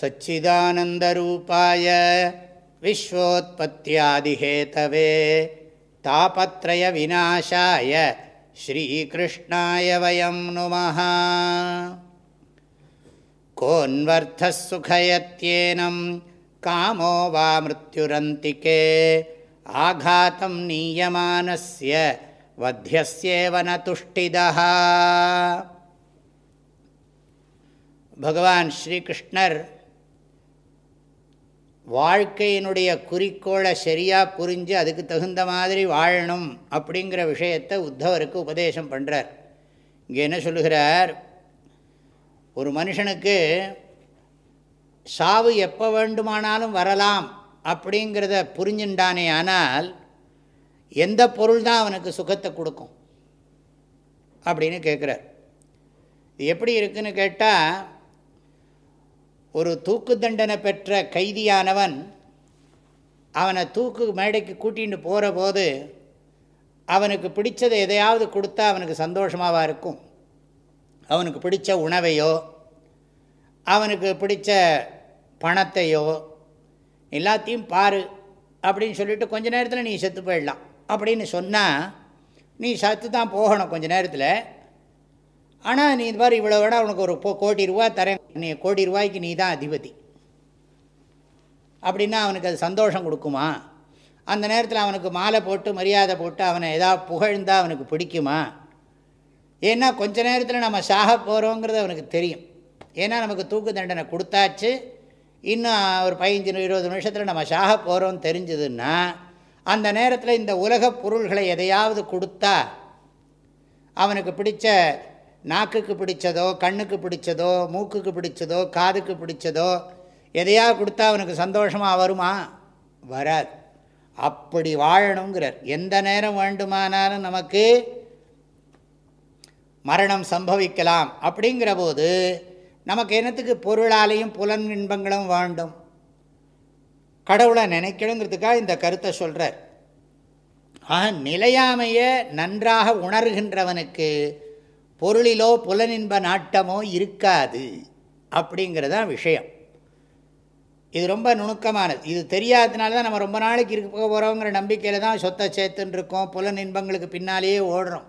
सच्चिदानन्दरूपाय विश्वोत्पत्त्यादिहेतवे तापत्रयविनाशाय श्रीकृष्णाय वयं नुमः कोऽन्वर्थः सुखयत्येनं कामो वा मृत्युरन्तिके आघातं नीयमानस्य वध्यस्येव न तुष्टिदः भगवान् श्रीकृष्णर् வாழ்க்கையினுடைய குறிக்கோளை சரியாக புரிஞ்சு அதுக்கு தகுந்த மாதிரி வாழணும் அப்படிங்கிற விஷயத்தை உத்தவருக்கு உபதேசம் பண்ணுறார் இங்கே என்ன சொல்லுகிறார்? ஒரு மனுஷனுக்கு சாவு எப்போ வேண்டுமானாலும் வரலாம் அப்படிங்கிறத புரிஞ்சுட்டானே ஆனால் எந்த பொருள் தான் அவனுக்கு சுகத்தை கொடுக்கும் அப்படின்னு கேட்குறார் இது எப்படி இருக்குன்னு கேட்டால் ஒரு தூக்கு தண்டனை பெற்ற கைதியானவன் அவனை தூக்கு மேடைக்கு கூட்டிகிட்டு போகிற போது அவனுக்கு பிடிச்சதை எதையாவது கொடுத்தா அவனுக்கு சந்தோஷமாக இருக்கும்? அவனுக்கு பிடிச்ச உணவையோ அவனுக்கு பிடிச்ச பணத்தையோ எல்லாத்தையும் பாரு அப்படின்னு சொல்லிட்டு கொஞ்ச நேரத்தில் நீ செத்து போயிடலாம். அப்படின்னு சொன்னால் நீ சத்து தான் போகணும் கொஞ்ச நேரத்தில். ஆனால் நீ இது மாதிரி இவ்வளோ வேணால் உனக்கு ஒரு கோடி ரூபா தரேன். நீ கோடி ரூபாய்க்கு நீ தான் அதிபதி. அப்படின்னா அவனுக்கு அது சந்தோஷம் கொடுக்குமா? அந்த நேரத்தில் அவனுக்கு மாலை போட்டு மரியாதை போட்டு அவனை எதாவது புகழ்ந்தால் அவனுக்கு பிடிக்குமா? ஏன்னா கொஞ்ச நேரத்தில் நம்ம சாக போகிறோங்கிறது அவனுக்கு தெரியும். ஏன்னா நமக்கு தூக்கு தண்டனை கொடுத்தாச்சு. இன்னும் ஒரு பதினஞ்சு இருபது நிமிஷத்தில் நம்ம சாக போகிறோம்னு தெரிஞ்சதுன்னா அந்த நேரத்தில் இந்த உலக பொருள்களை எதையாவது கொடுத்தா அவனுக்கு பிடிச்ச நாக்குக்கு பிடிச்சதோ கண்ணுக்கு பிடிச்சதோ மூக்குக்கு பிடிச்சதோ காதுக்கு பிடிச்சதோ எதையாக கொடுத்தா அவனுக்கு சந்தோஷமாக வருமா? வராது. அப்படி வாழணுங்கிறார். எந்த நேரம் வேண்டுமானாலும் நமக்கு மரணம் சம்பவிக்கலாம். அப்படிங்கிற போது நமக்கு என்னத்துக்கு? பொருளாலையும் புலன் இன்பங்களும் வேண்டும். கடவுளை நினைக்கணுங்கிறதுக்காக இந்த கருத்தை சொல்கிறார் ஆக நிலையாமையை நன்றாக உணர்கின்றவனுக்கு பொருளிலோ புலனின்ப நாட்டமோ இருக்காது அப்படிங்கிறதான் விஷயம். இது ரொம்ப நுணுக்கமானது. இது தெரியாததுனால தான் நம்ம ரொம்ப நாளைக்கு இருக்க போகிறோங்கிற நம்பிக்கையில் தான் சொத்தை சேர்த்துன்னு இருக்கோம் புலன் இன்பங்களுக்கு பின்னாலேயே ஓடுறோம்.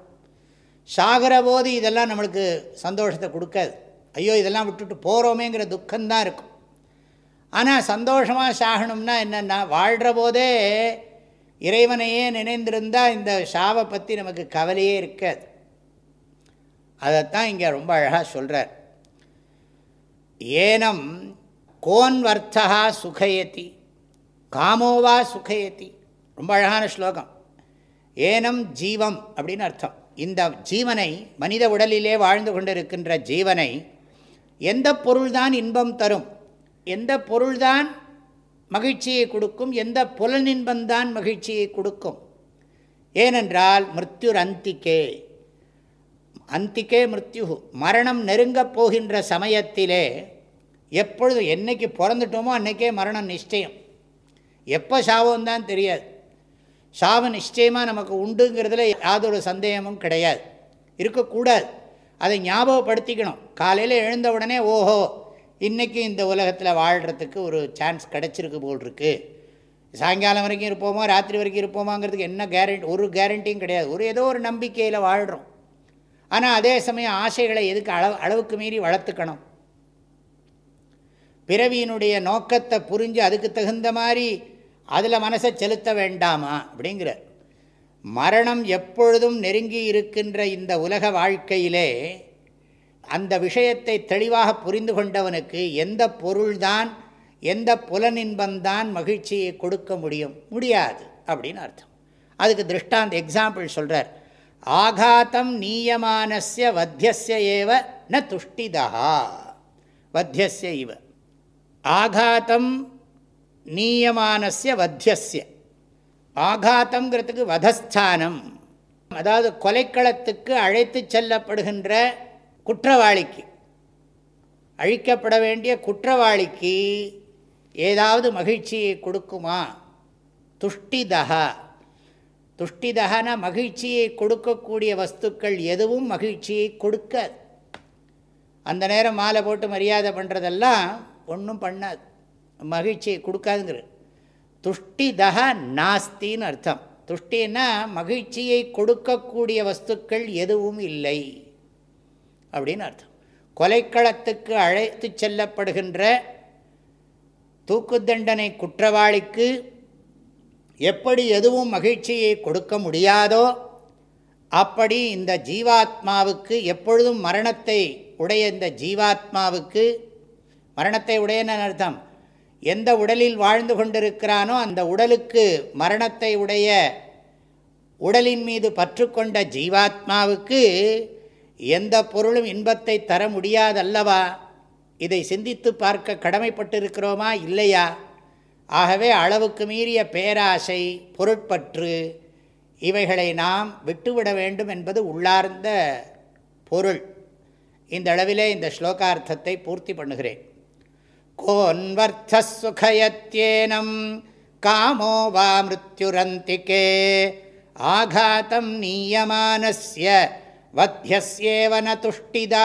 சாகிற போது இதெல்லாம் நம்மளுக்கு சந்தோஷத்தை கொடுக்காது. ஐயோ இதெல்லாம் விட்டுட்டு போகிறோமேங்கிற துக்கம்தான் இருக்கும். ஆனால் சந்தோஷமாக சாகணும்னா என்னென்னா வாழ்கிற போதே இறைவனையே நினைந்திருந்தால் இந்த சாவை பற்றி நமக்கு கவலையே இருக்காது. அதைத்தான் இங்கே ரொம்ப அழகாக சொல்கிறார் ஏனம் கோன் வர்த்தகா சுகயதி காமோவா சுகயதி. ரொம்ப அழகான ஸ்லோகம். ஏனம் ஜீவம் அப்படின்னு அர்த்தம். இந்த ஜீவனை மனித உடலிலே வாழ்ந்து கொண்டிருக்கின்ற ஜீவனை எந்த பொருள்தான் இன்பம் தரும் எந்த பொருள்தான் மகிழ்ச்சியை கொடுக்கும் எந்த புலனின்பந்தான் மகிழ்ச்சியை கொடுக்கும். ஏனென்றால் மிருத்யுர் அந்திக்கே மிருத்யு. மரணம் நெருங்கப் போகின்ற சமயத்திலே எப்பொழுது என்றைக்கு பிறந்துட்டோமோ அன்றைக்கே மரணம் நிச்சயம். எப்போ சாவம் தான் தெரியாது. சாவு நிச்சயமாக நமக்கு உண்டுங்கிறதுல யாதொரு சந்தேகமும் கிடையாது. இருக்கக்கூடாது. அதை ஞாபகப்படுத்திக்கணும். காலையில் எழுந்த உடனே ஓஹோ இன்றைக்கி இந்த உலகத்தில் வாழ்கிறதுக்கு ஒரு சான்ஸ் கிடச்சிருக்கு போல் இருக்குது சாயங்காலம் வரைக்கும் இருப்போமா? ராத்திரி வரைக்கும் இருப்போமாங்கிறதுக்கு என்ன கேரண்டி ஒரு கேரண்டியும் கிடையாது. ஒரு ஏதோ ஒரு நம்பிக்கையில் வாழ்கிறோம் ஆனால் அதே சமயம் ஆசைகளை எதுக்கு அளவு அளவுக்கு மீறி வளர்த்துக்கணும். பிறவியினுடைய நோக்கத்தை புரிஞ்சு அதுக்கு தகுந்த மாதிரி அதில் மனசை செலுத்த வேண்டாமா? அப்படிங்கிறார். மரணம் எப்பொழுதும் நெருங்கி இருக்கின்ற இந்த உலக வாழ்க்கையிலே அந்த விஷயத்தை தெளிவாக புரிந்து கொண்டவனுக்கு எந்த பொருள்தான் எந்த புலனின்பந்தான் மகிழ்ச்சியை கொடுக்க முடியும்? முடியாது அப்படின்னு அர்த்தம். அதுக்கு திருஷ்டாந்த எக்ஸாம்பிள் சொல்கிறார் ஆகாத்தம் நீயமானஸ்ய வத்தியஸ்ய ஏவ ந துஷ்டிதா. வத்தியஸ்ய இவ. ஆகாத்தம் நீயமானஸ்ய வத்தியஸ்ய. ஆகாத்தங்கிறதுக்கு வதஸ்தானம். அதாவது கொலைக்களத்துக்கு அழைத்து செல்லப்படுகின்ற குற்றவாளிக்கு. அழிக்கப்பட வேண்டிய குற்றவாளிக்கு ஏதாவது மகிழ்ச்சியை கொடுக்குமா? துஷ்டிதா. துஷ்டிதகன மகிழ்ச்சியை கொடுக்கக்கூடிய வஸ்துக்கள் எதுவும் மகிழ்ச்சியை கொடுக்காது. அந்த நேரம் மாலை போட்டு மரியாதை பண்ணுறதெல்லாம் ஒன்றும் பண்ணாது. மகிழ்ச்சியை கொடுக்காதுங்கிற துஷ்டிதக நாஸ்தின்னு அர்த்தம். துஷ்டின்னா மகிழ்ச்சியை கொடுக்கக்கூடிய வஸ்துக்கள் எதுவும் இல்லை அப்படின்னு அர்த்தம். கொலைக்களத்துக்கு அழைத்து செல்லப்படுகின்ற தூக்கு தண்டனை குற்றவாளிக்கு எப்படி எதுவும் மகிழ்ச்சியை கொடுக்க முடியாதோ அப்படி இந்த ஜீவாத்மாவுக்கு எப்பொழுதும் மரணத்தை உடைய இந்த ஜீவாத்மாவுக்கு மரணத்தை உடையன்னு அர்த்தம்? எந்த உடலில் வாழ்ந்து கொண்டிருக்கிறானோ அந்த உடலுக்கு மரணத்தை உடைய உடலின் மீது பற்று கொண்ட ஜீவாத்மாவுக்கு எந்த பொருளும் இன்பத்தை தர முடியாதல்லவா? இதை சிந்தித்து பார்க்க கடமைப்பட்டிருக்கிறோமா? இல்லையா? ஆகவே அளவுக்கு மீறிய பேராசை பொருட்பற்று இவைகளை நாம் விட்டுவிட வேண்டும் என்பது உள்ளார்ந்த பொருள். இந்த அளவிலே இந்த ஸ்லோகார்த்தத்தை பூர்த்தி பண்ணுகிறேன். கோன்வர்த்த சுகயத்யேனம் காமோ வா மிருத்யுரந்திகே ஆகாத்தம் நீயமானஸ்ய வத்தியசேவன துஷ்டிதா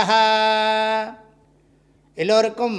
எல்லோருக்கும்